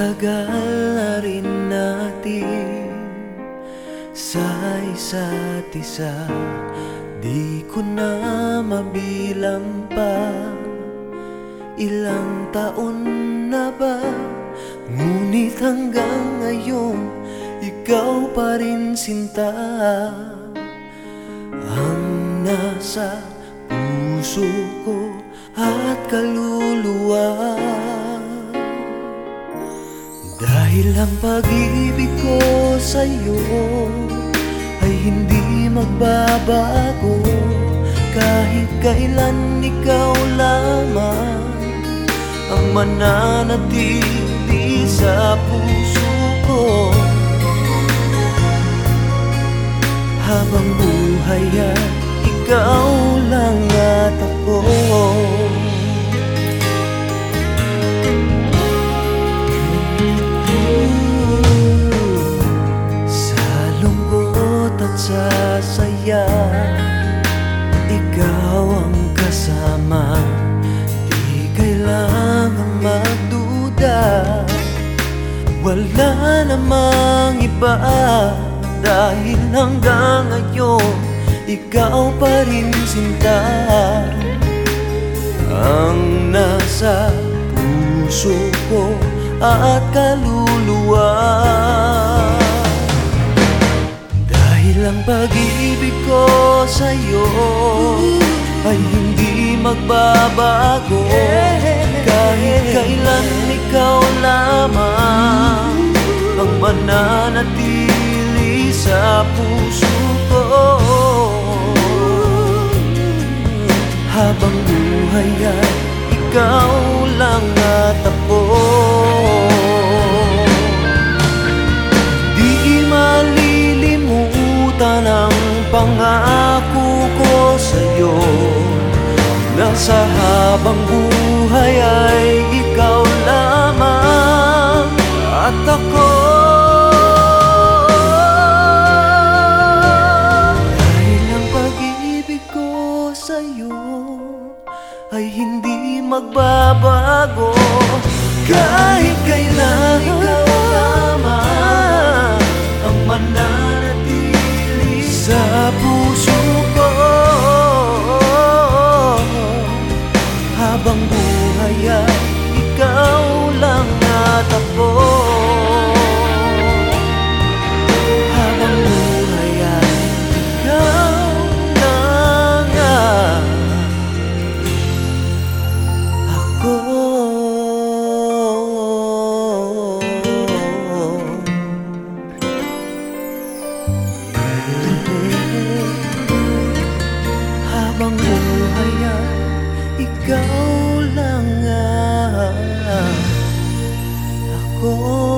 tagal na rin natin Sa isa't isa. Di ko na mabilang pa. Ilang taon na ba? Ngunit hanggang ngayon Ikaw pa rin sinta. Ang nasa puso ko at kaluluwa dahil ang pag-ibig ko sa'yo ay hindi magbabago. Kahit kailan ikaw lamang ang mananatili sa puso ko. Habang buhay ay ikaw lang at ako lungkot at sa saya Ikaw ang kasama Di kailangang magduda. Wala namang iba Dahil hanggang ngayon Ikaw pa rin sinta. Ang nasa puso ko at kaluluwa ang pag-ibig ko sa'yo Ay hindi magbabago. Kahit kailan ikaw lamang Ang mananatili sa puso ko. Habang buhay ay ikaw sa habang buhay ay ikaw lamang. At ako Dahil ang pag-ibig ko sa'yo ay hindi magbabago. Kahit kailan ikaw lamang ang mananatili sa puso ikaw lang ang ako